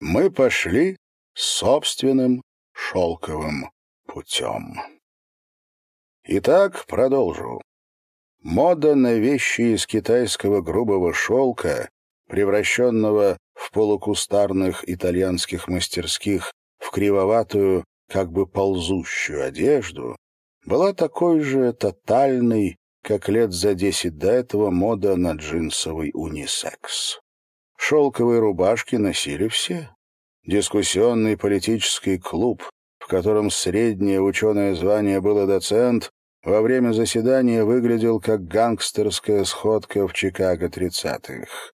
мы пошли собственным шелковым путем. Итак, продолжу. Мода на вещи из китайского грубого шелка, превращенного в полукустарных итальянских мастерских в кривоватую, как бы ползущую одежду, была такой же тотальной, как лет за десять до этого мода на джинсовый унисекс. Шелковые рубашки носили все. Дискуссионный политический клуб, в котором среднее ученое звание было доцент, во время заседания выглядел как гангстерская сходка в Чикаго тридцатых.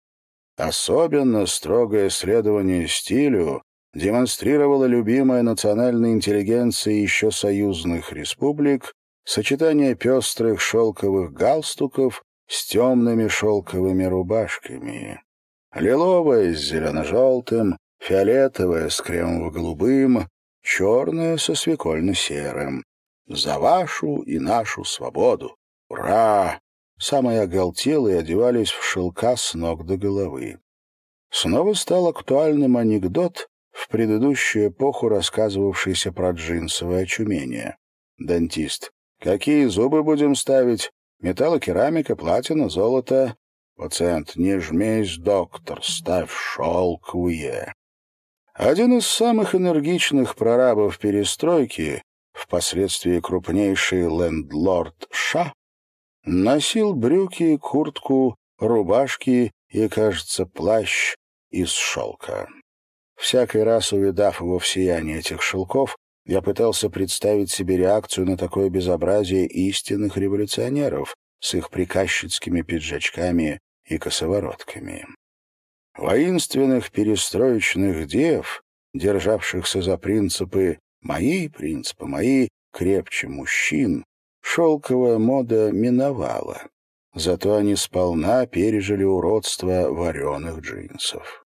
Особенно строгое следование стилю демонстрировала любимая национальной интеллигенции еще союзных республик сочетание пестрых шелковых галстуков с темными шелковыми рубашками. Лиловая с зелено-желтым, фиолетовая с кремово-голубым, черная со свекольно-серым. За вашу и нашу свободу! Ура! Самые оголтелые одевались в шелка с ног до головы. Снова стал актуальным анекдот, в предыдущую эпоху рассказывавшийся про джинсовое очумение. Дантист. «Какие зубы будем ставить? Металлокерамика, платина, золото?» Пациент. «Не жмись, доктор, ставь шелковые». Один из самых энергичных прорабов перестройки, впоследствии крупнейший лендлорд Ша, носил брюки, куртку, рубашки и, кажется, плащ из шелка. Всякий раз, увидав его в сиянии этих шелков, я пытался представить себе реакцию на такое безобразие истинных революционеров с их приказчицкими пиджачками и косоворотками. Воинственных перестроечных дев, державшихся за принципы «мои принципы, мои крепче мужчин», шелковая мода миновала. Зато они сполна пережили уродство вареных джинсов.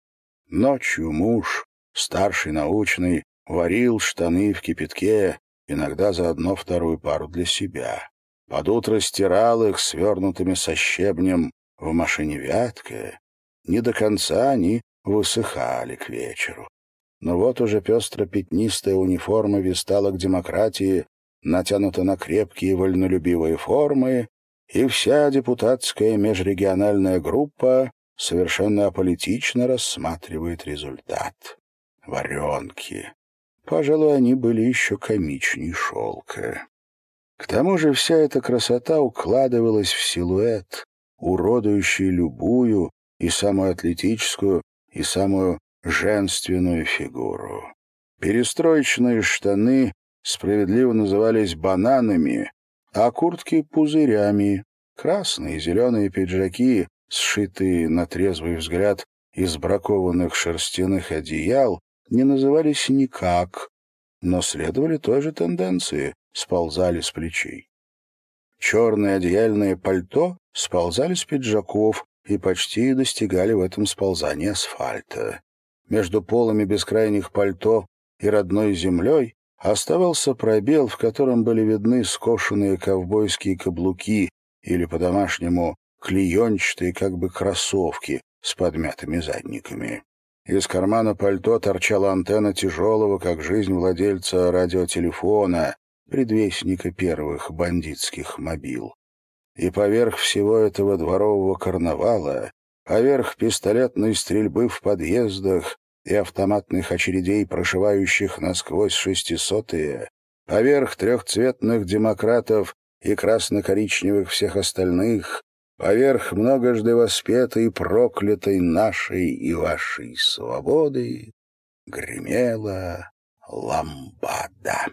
Ночью муж, старший научный, варил штаны в кипятке, иногда заодно вторую пару для себя. Под утро стирал их свернутыми со щебнем в машине вяткая. Не до конца они высыхали к вечеру. Но вот уже пестро-пятнистая униформа вистала к демократии, натянута на крепкие вольнолюбивые формы, и вся депутатская межрегиональная группа совершенно аполитично рассматривает результат. Варенки. Пожалуй, они были еще комичней шелка. К тому же вся эта красота укладывалась в силуэт, уродующий любую и самую атлетическую, и самую женственную фигуру. Перестроечные штаны справедливо назывались бананами, а куртки — пузырями. Красные и зеленые пиджаки сшитые на трезвый взгляд из бракованных шерстяных одеял, не назывались никак, но следовали той же тенденции, сползали с плечей. Черные одеяльные пальто сползали с пиджаков и почти достигали в этом сползании асфальта. Между полами бескрайних пальто и родной землей оставался пробел, в котором были видны скошенные ковбойские каблуки или по-домашнему клеенчатые как бы кроссовки с подмятыми задниками. Из кармана пальто торчала антенна тяжелого, как жизнь владельца радиотелефона, предвестника первых бандитских мобил. И поверх всего этого дворового карнавала, поверх пистолетной стрельбы в подъездах и автоматных очередей, прошивающих насквозь шестисотые, поверх трехцветных демократов и красно-коричневых всех остальных, поверх многожды воспетой проклятой нашей и вашей свободы гремела ламбада.